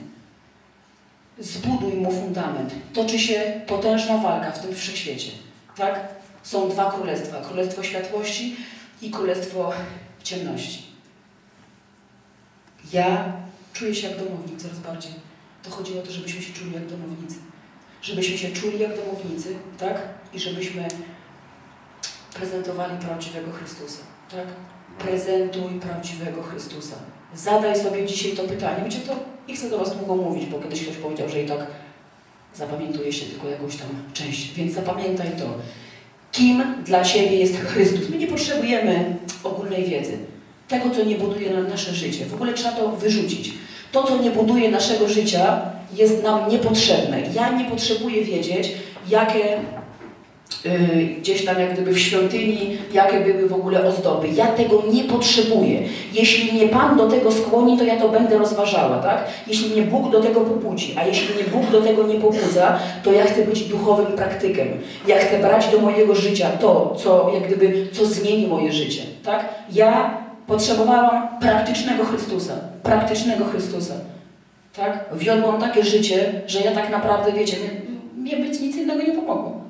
Zbuduj mu fundament. Toczy się potężna walka w tym wszechświecie. Tak? Są dwa królestwa. Królestwo światłości i królestwo ciemności. Ja czuję się jak domownik coraz bardziej. To chodzi o to, żebyśmy się czuli jak domownicy. Żebyśmy się czuli jak domownicy, tak? I żebyśmy prezentowali prawdziwego Chrystusa, tak? Prezentuj prawdziwego Chrystusa. Zadaj sobie dzisiaj to pytanie. Wiecie, to nie chcę do Was długo mówić, bo kiedyś ktoś powiedział, że i tak zapamiętuje się tylko jakąś tam część. Więc zapamiętaj to. Kim dla Ciebie jest Chrystus? My nie potrzebujemy ogólnej wiedzy. Tego, co nie buduje nam nasze życie. W ogóle trzeba to wyrzucić. To, co nie buduje naszego życia, jest nam niepotrzebne. Ja nie potrzebuję wiedzieć, jakie gdzieś tam jak gdyby w świątyni, jakie były w ogóle ozdoby. Ja tego nie potrzebuję. Jeśli mnie Pan do tego skłoni, to ja to będę rozważała, tak? Jeśli mnie Bóg do tego pobudzi, a jeśli mnie Bóg do tego nie pobudza, to ja chcę być duchowym praktykiem. Ja chcę brać do mojego życia to, co jak gdyby, co zmieni moje życie, tak? Ja potrzebowałam praktycznego Chrystusa, praktycznego Chrystusa, tak? Wiodłam takie życie, że ja tak naprawdę, wiecie, mnie, mnie być nic innego nie pomogło.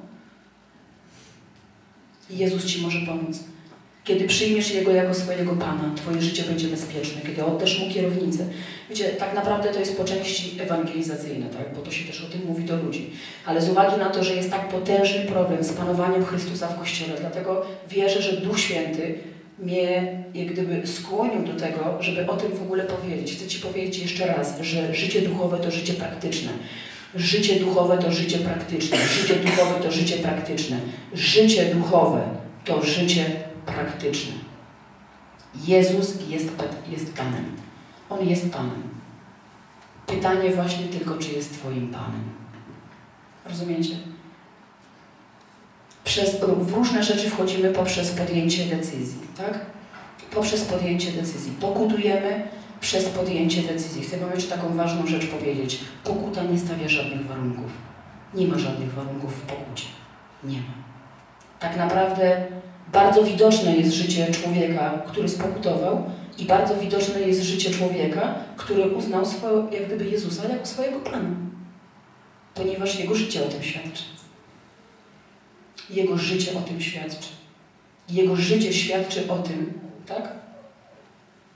Jezus Ci może pomóc. Kiedy przyjmiesz Jego jako swojego Pana, Twoje życie będzie bezpieczne. Kiedy oddasz Mu kierownicę. Wiecie, tak naprawdę to jest po części ewangelizacyjne, tak? bo to się też o tym mówi do ludzi. Ale z uwagi na to, że jest tak potężny problem z panowaniem Chrystusa w Kościele, dlatego wierzę, że Duch Święty mnie jak gdyby skłonił do tego, żeby o tym w ogóle powiedzieć. Chcę Ci powiedzieć jeszcze raz, że życie duchowe to życie praktyczne. Życie duchowe to życie praktyczne. Życie duchowe to życie praktyczne. Życie duchowe to życie praktyczne. Jezus jest, jest Panem. On jest Panem. Pytanie właśnie tylko, czy jest Twoim Panem. Rozumiecie? Przez, w różne rzeczy wchodzimy poprzez podjęcie decyzji, tak? Poprzez podjęcie decyzji. Pokutujemy przez podjęcie decyzji. Chcę Wam jeszcze taką ważną rzecz powiedzieć. Pokuta nie stawia żadnych warunków. Nie ma żadnych warunków w pokucie. Nie ma. Tak naprawdę bardzo widoczne jest życie człowieka, który spokutował i bardzo widoczne jest życie człowieka, który uznał swoje, jak gdyby Jezusa jako swojego Pana. Ponieważ jego życie o tym świadczy. Jego życie o tym świadczy. Jego życie świadczy o tym, tak?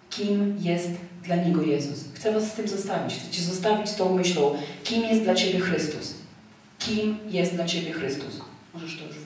Kim jest dla Niego Jezus. Chcę Was z tym zostawić. Chcę Cię zostawić z tą myślą, kim jest dla Ciebie Chrystus. Kim jest dla Ciebie Chrystus. Możesz to już